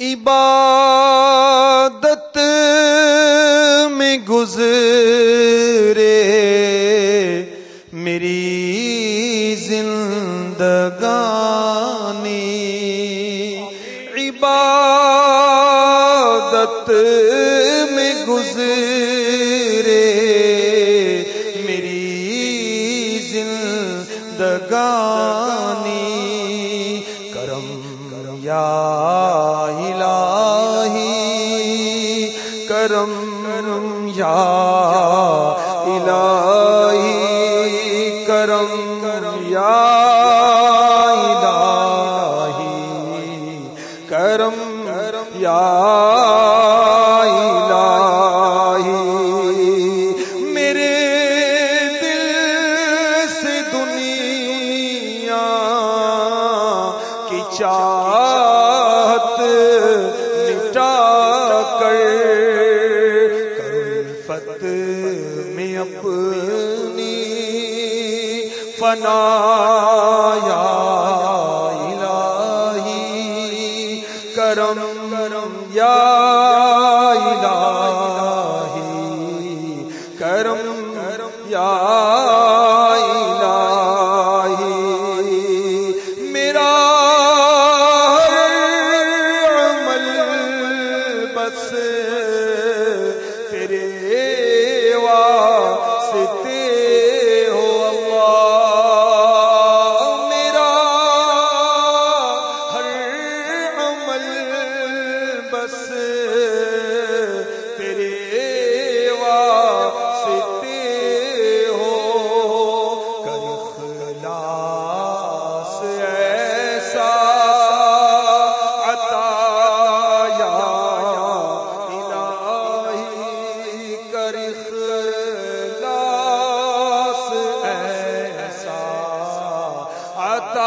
عبادت میں گزرے میری زندگانی۔ عبادت میں گزرے میری زندگانی۔ کرم کرم یا کرم یا الہی کرم یا الہی کرم یا الہی میرے دل سے دنیا کی چاہت فنا یا الہی کرم کرم یا الہی کرم کرم یا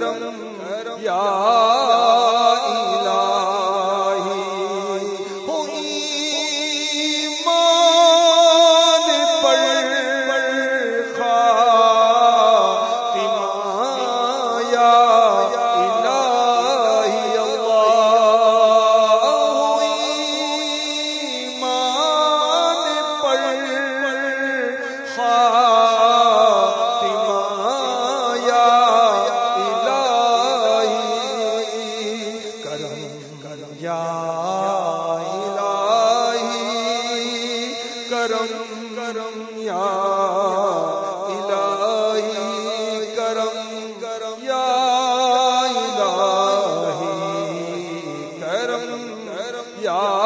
کرم یا کرم کرم یا الہی کرم کرم کرم کرم